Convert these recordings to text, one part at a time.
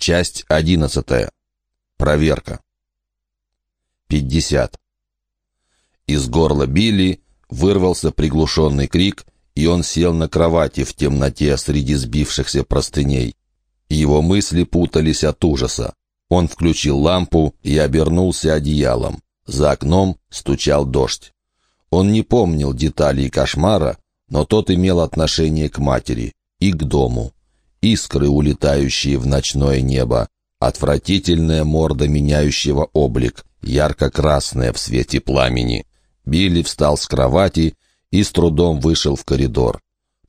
Часть одиннадцатая. Проверка. Пятьдесят. Из горла Билли вырвался приглушенный крик, и он сел на кровати в темноте среди сбившихся простыней. Его мысли путались от ужаса. Он включил лампу и обернулся одеялом. За окном стучал дождь. Он не помнил деталей кошмара, но тот имел отношение к матери и к дому искры, улетающие в ночное небо, отвратительная морда меняющего облик, ярко-красная в свете пламени. Билли встал с кровати и с трудом вышел в коридор.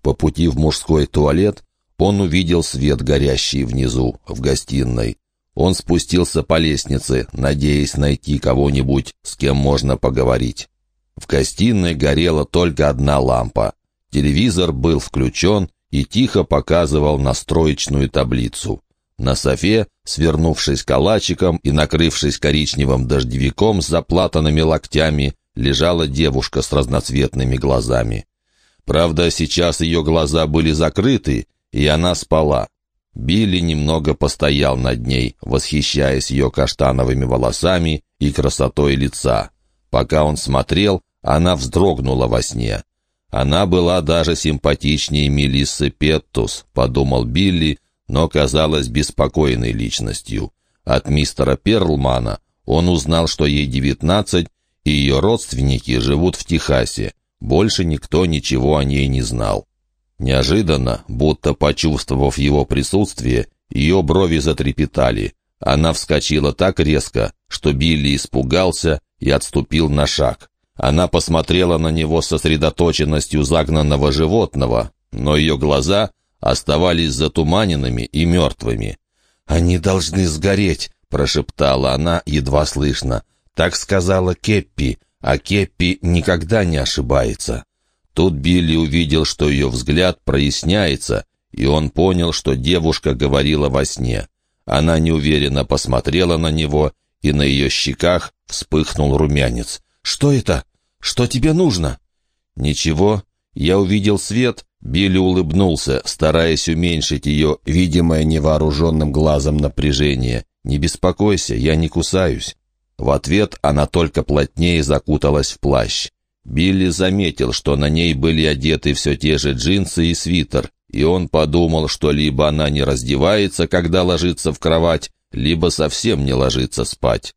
По пути в мужской туалет он увидел свет, горящий внизу, в гостиной. Он спустился по лестнице, надеясь найти кого-нибудь, с кем можно поговорить. В гостиной горела только одна лампа. Телевизор был включен, и тихо показывал настроечную таблицу. На софе, свернувшись калачиком и накрывшись коричневым дождевиком с заплатанными локтями, лежала девушка с разноцветными глазами. Правда, сейчас ее глаза были закрыты, и она спала. Билли немного постоял над ней, восхищаясь ее каштановыми волосами и красотой лица. Пока он смотрел, она вздрогнула во сне. Она была даже симпатичнее Мелиссы Петтус, подумал Билли, но казалась беспокойной личностью. От мистера Перлмана он узнал, что ей девятнадцать, и ее родственники живут в Техасе. Больше никто ничего о ней не знал. Неожиданно, будто почувствовав его присутствие, ее брови затрепетали. Она вскочила так резко, что Билли испугался и отступил на шаг. Она посмотрела на него сосредоточенностью загнанного животного, но ее глаза оставались затуманенными и мертвыми. «Они должны сгореть», — прошептала она, едва слышно. «Так сказала Кеппи, а Кеппи никогда не ошибается». Тут Билли увидел, что ее взгляд проясняется, и он понял, что девушка говорила во сне. Она неуверенно посмотрела на него, и на ее щеках вспыхнул румянец. «Что это? Что тебе нужно?» «Ничего. Я увидел свет». Билли улыбнулся, стараясь уменьшить ее, видимое невооруженным глазом напряжение. «Не беспокойся, я не кусаюсь». В ответ она только плотнее закуталась в плащ. Билли заметил, что на ней были одеты все те же джинсы и свитер, и он подумал, что либо она не раздевается, когда ложится в кровать, либо совсем не ложится спать.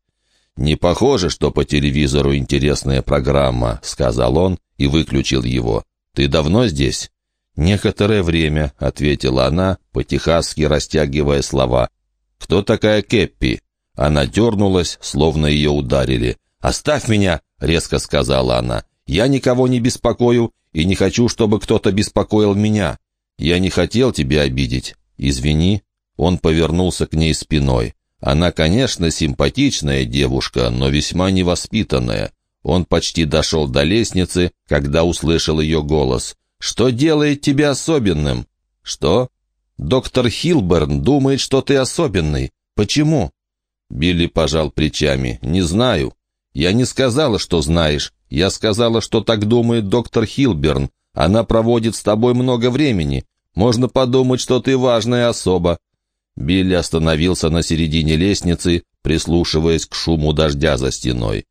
«Не похоже, что по телевизору интересная программа», — сказал он и выключил его. «Ты давно здесь?» «Некоторое время», — ответила она, по-техасски растягивая слова. «Кто такая Кеппи?» Она дернулась, словно ее ударили. «Оставь меня!» — резко сказала она. «Я никого не беспокою и не хочу, чтобы кто-то беспокоил меня. Я не хотел тебя обидеть. Извини». Он повернулся к ней спиной. Она, конечно, симпатичная девушка, но весьма невоспитанная. Он почти дошел до лестницы, когда услышал ее голос. «Что делает тебя особенным?» «Что?» «Доктор Хилберн думает, что ты особенный. Почему?» Билли пожал плечами. «Не знаю. Я не сказала, что знаешь. Я сказала, что так думает доктор Хилберн. Она проводит с тобой много времени. Можно подумать, что ты важная особа. Билли остановился на середине лестницы, прислушиваясь к шуму дождя за стеной.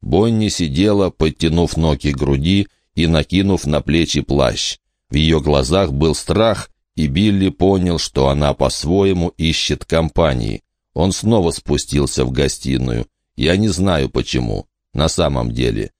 Бонни сидела, подтянув ноги к груди и накинув на плечи плащ. В ее глазах был страх, и Билли понял, что она по-своему ищет компании. Он снова спустился в гостиную. Я не знаю почему. На самом деле.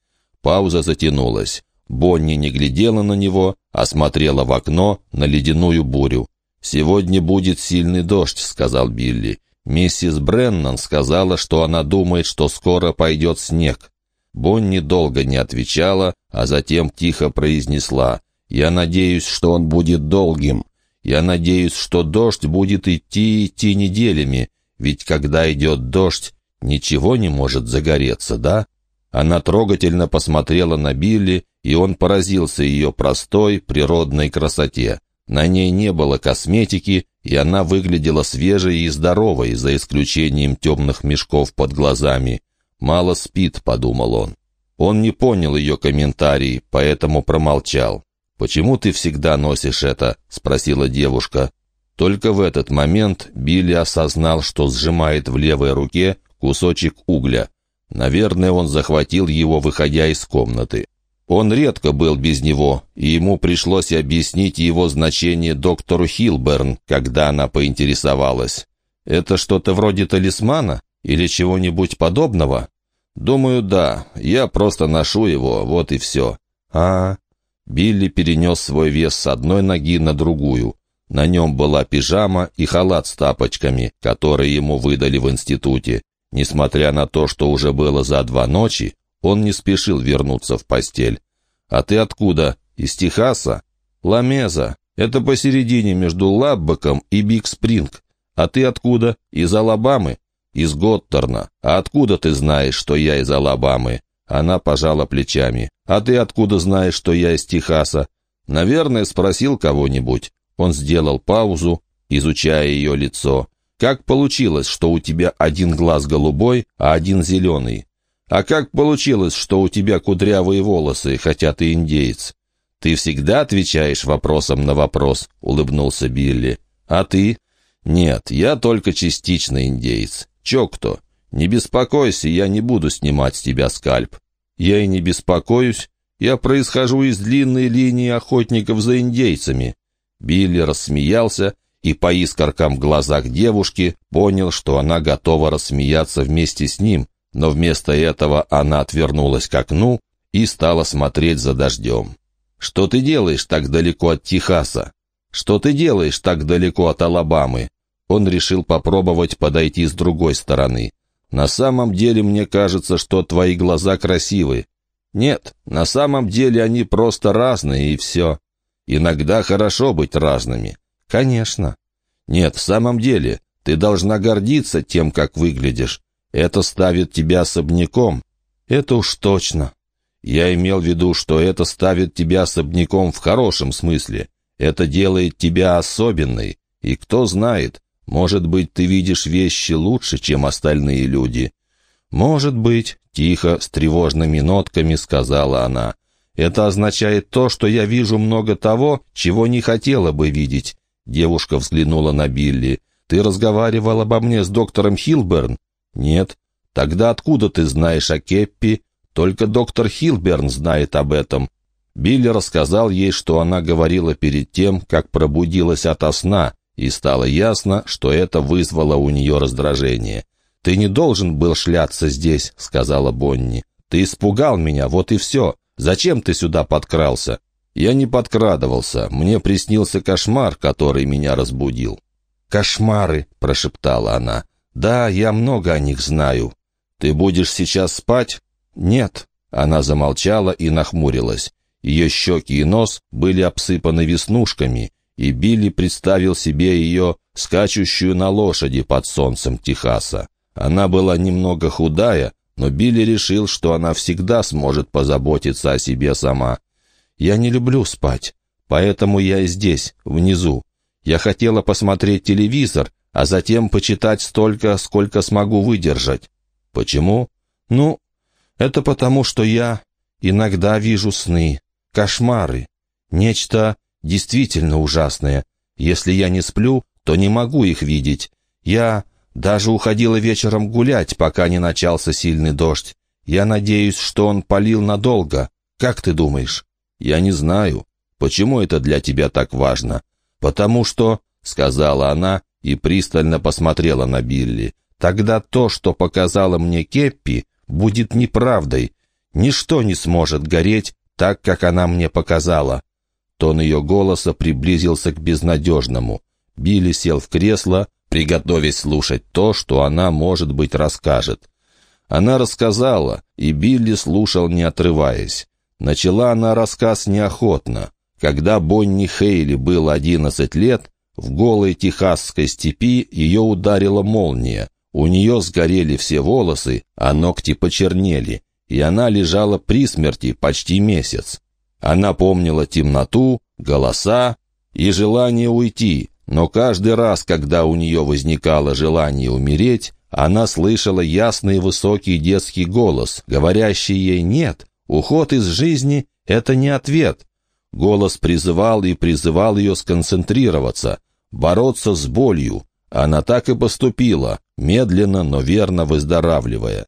Пауза затянулась. Бонни не глядела на него, а смотрела в окно на ледяную бурю. «Сегодня будет сильный дождь», — сказал Билли. «Миссис Бреннан сказала, что она думает, что скоро пойдет снег». Бонни долго не отвечала, а затем тихо произнесла. «Я надеюсь, что он будет долгим. Я надеюсь, что дождь будет идти идти неделями, ведь когда идет дождь, ничего не может загореться, да?» Она трогательно посмотрела на Билли, и он поразился ее простой, природной красоте. На ней не было косметики, и она выглядела свежей и здоровой, за исключением темных мешков под глазами. «Мало спит», — подумал он. Он не понял ее комментарий, поэтому промолчал. «Почему ты всегда носишь это?» — спросила девушка. Только в этот момент Билли осознал, что сжимает в левой руке кусочек угля. Наверное, он захватил его, выходя из комнаты. Он редко был без него, и ему пришлось объяснить его значение доктору Хилберн, когда она поинтересовалась. «Это что-то вроде талисмана или чего-нибудь подобного?» «Думаю, да. Я просто ношу его, вот и все». «А...» Билли перенес свой вес с одной ноги на другую. На нем была пижама и халат с тапочками, которые ему выдали в институте. Несмотря на то, что уже было за два ночи, он не спешил вернуться в постель. «А ты откуда? Из Техаса?» «Ламеза. Это посередине между Лаббеком и Биг-Спринг. А ты откуда? Из Алабамы?» «Из Готтерна. А откуда ты знаешь, что я из Алабамы?» Она пожала плечами. «А ты откуда знаешь, что я из Техаса?» «Наверное, спросил кого-нибудь». Он сделал паузу, изучая ее лицо. «Как получилось, что у тебя один глаз голубой, а один зеленый? А как получилось, что у тебя кудрявые волосы, хотя ты индеец?» «Ты всегда отвечаешь вопросом на вопрос», — улыбнулся Билли. «А ты?» «Нет, я только частично индеец. Чё кто? Не беспокойся, я не буду снимать с тебя скальп». «Я и не беспокоюсь. Я происхожу из длинной линии охотников за индейцами». Билли рассмеялся и по искоркам в глазах девушки понял, что она готова рассмеяться вместе с ним, но вместо этого она отвернулась к окну и стала смотреть за дождем. «Что ты делаешь так далеко от Техаса? Что ты делаешь так далеко от Алабамы?» Он решил попробовать подойти с другой стороны. «На самом деле мне кажется, что твои глаза красивы». «Нет, на самом деле они просто разные, и все. Иногда хорошо быть разными». «Конечно». «Нет, в самом деле, ты должна гордиться тем, как выглядишь. Это ставит тебя особняком. Это уж точно. Я имел в виду, что это ставит тебя особняком в хорошем смысле. Это делает тебя особенной. И кто знает, может быть, ты видишь вещи лучше, чем остальные люди. Может быть, тихо, с тревожными нотками сказала она. Это означает то, что я вижу много того, чего не хотела бы видеть. Девушка взглянула на Билли. «Ты разговаривал обо мне с доктором Хилберн?» «Нет». «Тогда откуда ты знаешь о Кеппи?» «Только доктор Хилберн знает об этом». Билли рассказал ей, что она говорила перед тем, как пробудилась ото сна, и стало ясно, что это вызвало у нее раздражение. «Ты не должен был шляться здесь», — сказала Бонни. «Ты испугал меня, вот и все. Зачем ты сюда подкрался?» «Я не подкрадывался. Мне приснился кошмар, который меня разбудил». «Кошмары», — прошептала она. «Да, я много о них знаю». «Ты будешь сейчас спать?» «Нет». Она замолчала и нахмурилась. Ее щеки и нос были обсыпаны веснушками, и Билли представил себе ее, скачущую на лошади под солнцем Техаса. Она была немного худая, но Билли решил, что она всегда сможет позаботиться о себе сама. «Я не люблю спать, поэтому я и здесь, внизу. Я хотела посмотреть телевизор, а затем почитать столько, сколько смогу выдержать. Почему? Ну, это потому, что я иногда вижу сны, кошмары, нечто действительно ужасное. Если я не сплю, то не могу их видеть. Я даже уходила вечером гулять, пока не начался сильный дождь. Я надеюсь, что он полил надолго. Как ты думаешь? Я не знаю. Почему это для тебя так важно? Потому что, — сказала она, и пристально посмотрела на Билли. «Тогда то, что показала мне Кеппи, будет неправдой. Ничто не сможет гореть так, как она мне показала». Тон ее голоса приблизился к безнадежному. Билли сел в кресло, приготовясь слушать то, что она, может быть, расскажет. Она рассказала, и Билли слушал, не отрываясь. Начала она рассказ неохотно. Когда Бонни Хейли было одиннадцать лет, в голой техасской степи ее ударила молния. У нее сгорели все волосы, а ногти почернели, и она лежала при смерти почти месяц. Она помнила темноту, голоса и желание уйти, но каждый раз, когда у нее возникало желание умереть, она слышала ясный высокий детский голос, говорящий ей «нет, уход из жизни — это не ответ». Голос призывал и призывал ее сконцентрироваться, бороться с болью. Она так и поступила, медленно, но верно выздоравливая.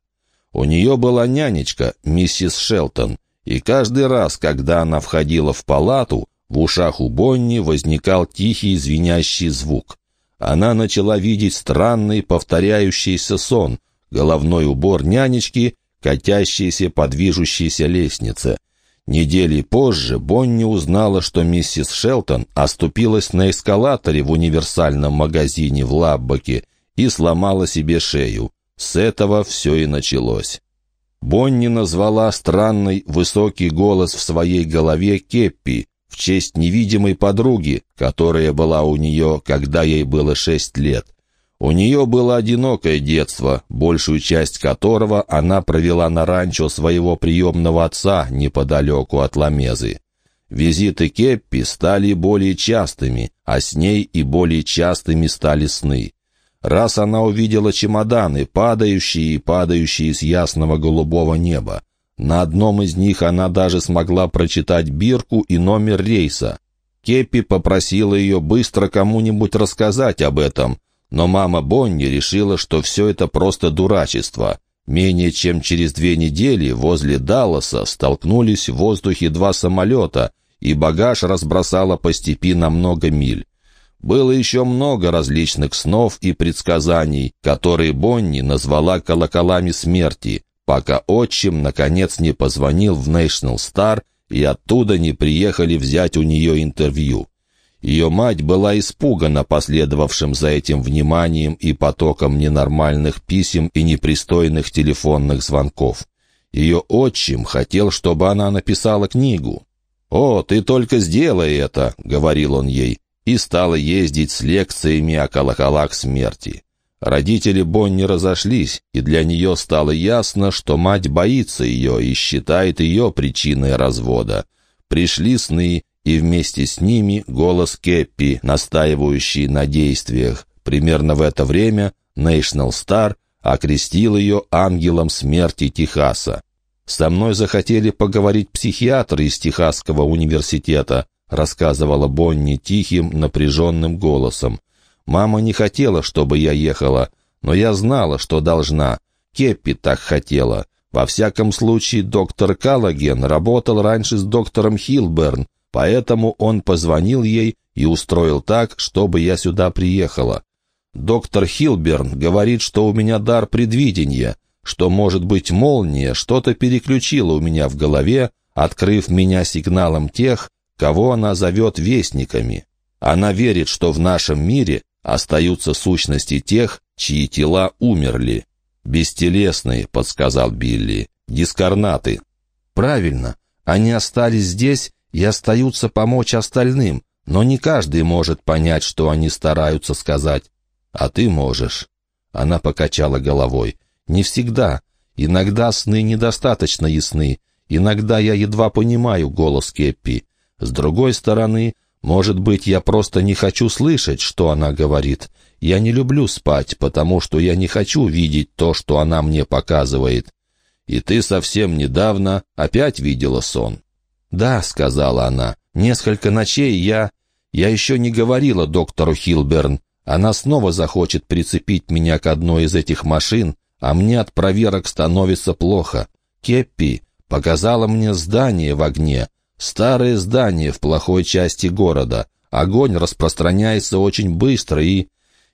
У нее была нянечка, миссис Шелтон, и каждый раз, когда она входила в палату, в ушах у Бонни возникал тихий звенящий звук. Она начала видеть странный повторяющийся сон, головной убор нянечки, катящийся по движущейся лестнице. Недели позже Бонни узнала, что миссис Шелтон оступилась на эскалаторе в универсальном магазине в Лаббоке и сломала себе шею. С этого все и началось. Бонни назвала странный высокий голос в своей голове Кеппи в честь невидимой подруги, которая была у нее, когда ей было шесть лет. У нее было одинокое детство, большую часть которого она провела на ранчо своего приемного отца неподалеку от Ламезы. Визиты Кеппи стали более частыми, а с ней и более частыми стали сны. Раз она увидела чемоданы, падающие и падающие с ясного голубого неба. На одном из них она даже смогла прочитать бирку и номер рейса. Кеппи попросила ее быстро кому-нибудь рассказать об этом, но мама Бонни решила, что все это просто дурачество. Менее чем через две недели возле Далласа столкнулись в воздухе два самолета, и багаж разбросало по степи на много миль. Было еще много различных снов и предсказаний, которые Бонни назвала колоколами смерти, пока отчим наконец не позвонил в National Star и оттуда не приехали взять у нее интервью. Ее мать была испугана последовавшим за этим вниманием и потоком ненормальных писем и непристойных телефонных звонков. Ее отчим хотел, чтобы она написала книгу. «О, ты только сделай это», — говорил он ей, и стала ездить с лекциями о колоколах смерти. Родители Бонни разошлись, и для нее стало ясно, что мать боится ее и считает ее причиной развода. Пришли сны, и вместе с ними голос Кеппи, настаивающий на действиях. Примерно в это время National Star окрестил ее ангелом смерти Техаса. «Со мной захотели поговорить психиатры из Техасского университета», рассказывала Бонни тихим, напряженным голосом. «Мама не хотела, чтобы я ехала, но я знала, что должна. Кеппи так хотела. Во всяком случае, доктор Каллоген работал раньше с доктором Хилберн, Поэтому он позвонил ей и устроил так, чтобы я сюда приехала. Доктор Хилберн говорит, что у меня дар предвидения, что, может быть, молния что-то переключила у меня в голове, открыв меня сигналом тех, кого она зовет вестниками. Она верит, что в нашем мире остаются сущности тех, чьи тела умерли. «Бестелесные», — подсказал Билли, — «дискорнаты». «Правильно, они остались здесь и остаются помочь остальным, но не каждый может понять, что они стараются сказать. А ты можешь. Она покачала головой. Не всегда. Иногда сны недостаточно ясны. Иногда я едва понимаю голос Кеппи. С другой стороны, может быть, я просто не хочу слышать, что она говорит. Я не люблю спать, потому что я не хочу видеть то, что она мне показывает. И ты совсем недавно опять видела сон. «Да», — сказала она, — «несколько ночей я...» «Я еще не говорила доктору Хилберн. Она снова захочет прицепить меня к одной из этих машин, а мне от проверок становится плохо. Кеппи показала мне здание в огне, старое здание в плохой части города. Огонь распространяется очень быстро, и...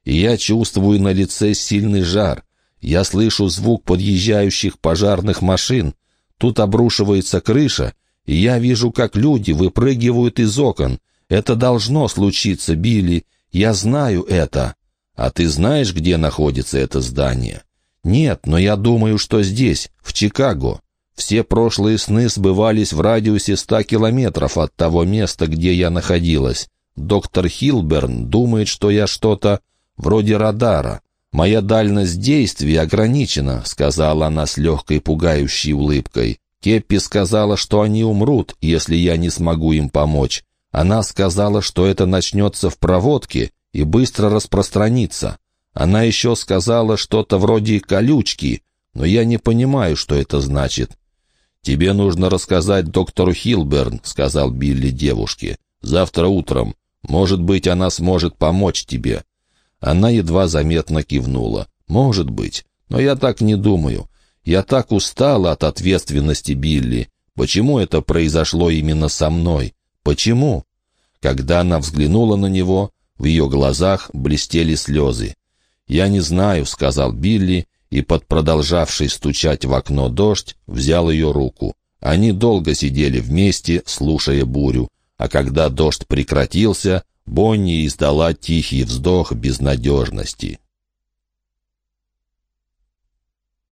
и я чувствую на лице сильный жар. Я слышу звук подъезжающих пожарных машин. Тут обрушивается крыша, и я вижу, как люди выпрыгивают из окон. Это должно случиться, Билли. Я знаю это. А ты знаешь, где находится это здание? Нет, но я думаю, что здесь, в Чикаго. Все прошлые сны сбывались в радиусе ста километров от того места, где я находилась. Доктор Хилберн думает, что я что-то вроде радара. «Моя дальность действия ограничена», — сказала она с легкой пугающей улыбкой. Кеппи сказала, что они умрут, если я не смогу им помочь. Она сказала, что это начнется в проводке и быстро распространится. Она еще сказала что-то вроде «колючки», но я не понимаю, что это значит. «Тебе нужно рассказать доктору Хилберн», — сказал Билли девушке. «Завтра утром. Может быть, она сможет помочь тебе». Она едва заметно кивнула. «Может быть, но я так не думаю. Я так устала от ответственности Билли. Почему это произошло именно со мной? Почему?» Когда она взглянула на него, в ее глазах блестели слезы. «Я не знаю», — сказал Билли, и под продолжавший стучать в окно дождь взял ее руку. Они долго сидели вместе, слушая бурю, а когда дождь прекратился, Бонни издала тихий вздох безнадежности.